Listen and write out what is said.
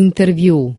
интервью.